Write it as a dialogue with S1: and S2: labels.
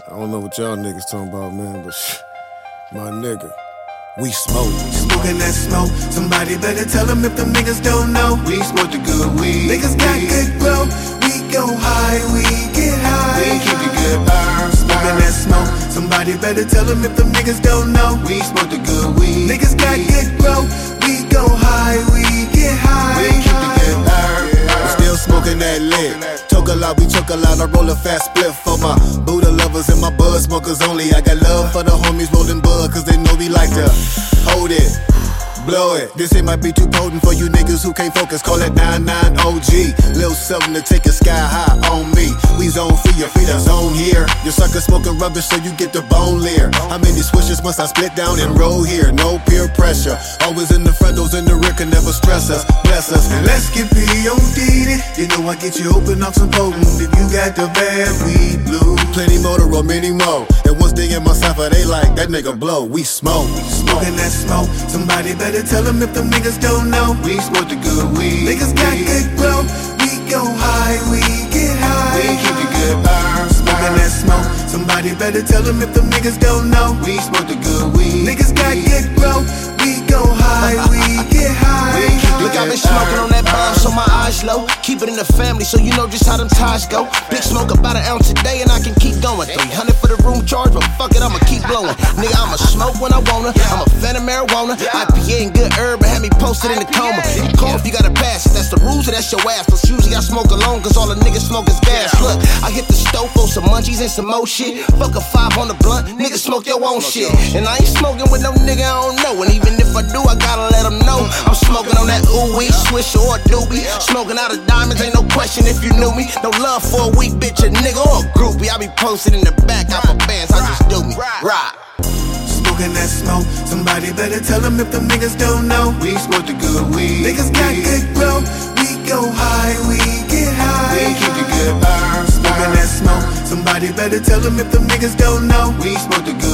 S1: I don't know what y'all niggas talking about, man, but my nigga, we smoke.
S2: Smoking that smoke. Somebody better tell them if the niggas don't know. We smoke the good weed. Niggas got good blow. We go high, we get high. We keep the good burn. Smoking that smoke. Somebody better tell them if the niggas don't know. We smoke the good weed. Niggas got good blow.
S1: That lit. Took a lot, we took a lot. I roll a fast split for my Buddha lovers and my bud smokers only. I got love for the homies rolling bud, cause they know we like to hold it. Blow it. This shit might be too potent for you niggas who can't focus. Call it 99 OG. Little something to take it sky high on me. We zone free, your feet are zone here. You sucker smoking rubbish so you get the bone leer. How many swishes must I split down and roll here? No peer pressure. Always in the front, those in the rear stress us. Bless us.
S2: And let's get POD You know I get you open up some potent if you got the bad weed blue.
S1: Plenty more to roll, many more. And once they in my cipher, they like that nigga blow. We smoke.
S2: we Smoking that smoke. Somebody better tell them if them niggas don't know. We smoke the good weed. Niggas got good blow. We go high, we get high. We keep the good burn. Smoking that smoke. Somebody better tell them if them niggas don't know. We smoke the good
S3: low. Keep it in the family, so you know just how them ties go. Big smoke about an ounce a day, and I can keep going. 300 for the room charge, but fuck it, I'ma keep blowing. Nigga, I'ma smoke when I wanna. I'm a fan of marijuana. IPA and good herb, and have me posted in the coma. You cough, you gotta pass it. That's the rules, and that's your ass. Cause usually I smoke alone, cause all the niggas smoke is gas. Look, I hit the stove for some munchies and some more shit. Fuck a five on the blunt, nigga smoke your own shit. And I ain't smoking with no nigga I don't know. And even I'm smoking on that ooh wee, swish or a doobie. Smoking out of diamonds, ain't no question if you knew me. No love for a weak bitch, a nigga or a groupie. I be posted in the back off of bands, I just do me. Rock.
S2: Smoking that smoke. Somebody better tell them if them niggas don't know. We smoke the good weed. Niggas got good blow. We go high, we get high. We keep the good burn. Smoking that smoke. Somebody better tell them if them niggas don't know. We smoke the good weed. Niggas